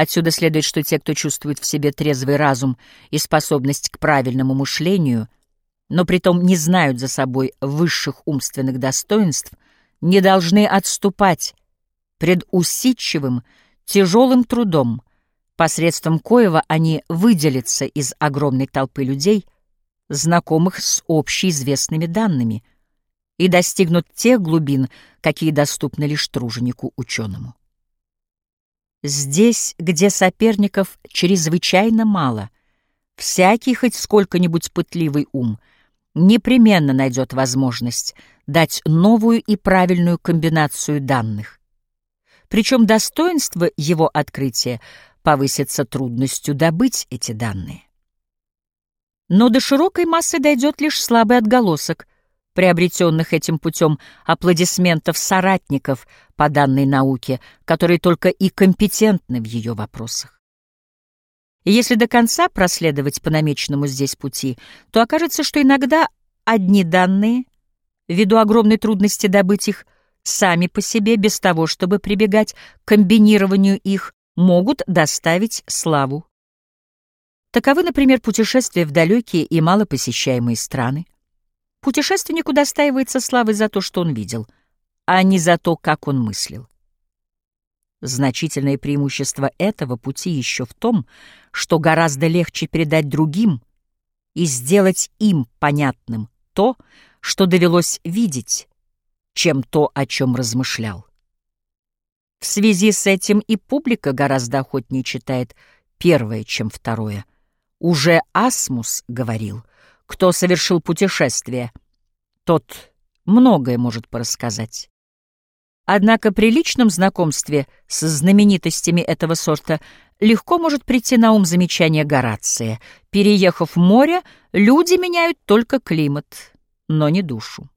Отсюда следует, что те, кто чувствует в себе трезвый разум и способность к правильному мышлению, но притом не знают за собой высших умственных достоинств, не должны отступать пред усидчивым, тяжелым трудом, посредством коего они выделятся из огромной толпы людей, знакомых с общеизвестными данными, и достигнут тех глубин, какие доступны лишь труженику-ученому. Здесь, где соперников чрезвычайно мало, всякий хоть сколько-нибудь пытливый ум непременно найдет возможность дать новую и правильную комбинацию данных. Причем достоинство его открытия повысится трудностью добыть эти данные. Но до широкой массы дойдет лишь слабый отголосок, приобретенных этим путем аплодисментов соратников по данной науке, которые только и компетентны в ее вопросах. И если до конца проследовать по намеченному здесь пути, то окажется, что иногда одни данные, ввиду огромной трудности добыть их, сами по себе, без того, чтобы прибегать к комбинированию их, могут доставить славу. Таковы, например, путешествия в далекие и малопосещаемые страны. Путешественнику достаивается славы за то, что он видел, а не за то, как он мыслил. Значительное преимущество этого пути еще в том, что гораздо легче передать другим и сделать им понятным то, что довелось видеть, чем то, о чем размышлял. В связи с этим и публика гораздо охотнее читает первое, чем второе. Уже Асмус говорил, кто совершил путешествие, тот многое может порассказать. Однако при личном знакомстве с знаменитостями этого сорта легко может прийти на ум замечание Горация. Переехав море, люди меняют только климат, но не душу.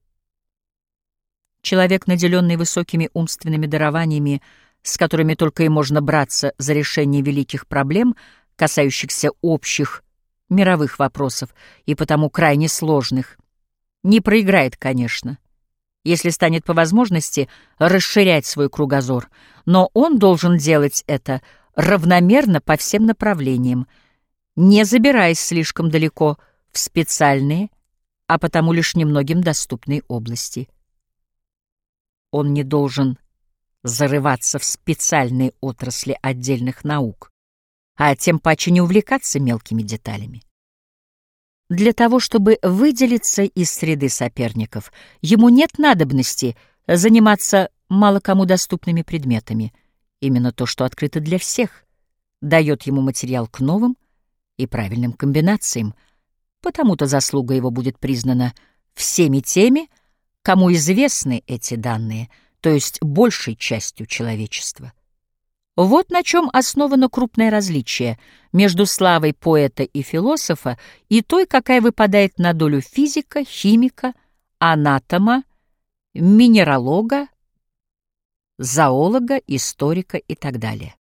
Человек, наделенный высокими умственными дарованиями, с которыми только и можно браться за решение великих проблем, касающихся общих мировых вопросов и потому крайне сложных. Не проиграет, конечно, если станет по возможности расширять свой кругозор, но он должен делать это равномерно по всем направлениям, не забираясь слишком далеко в специальные, а потому лишь немногим доступные области. Он не должен зарываться в специальные отрасли отдельных наук, а тем паче не увлекаться мелкими деталями. Для того, чтобы выделиться из среды соперников, ему нет надобности заниматься мало кому доступными предметами. Именно то, что открыто для всех, дает ему материал к новым и правильным комбинациям, потому-то заслуга его будет признана всеми теми, кому известны эти данные, то есть большей частью человечества. Вот на чем основано крупное различие между славой поэта и философа и той, какая выпадает на долю физика, химика, анатома, минералога, зоолога, историка и так далее.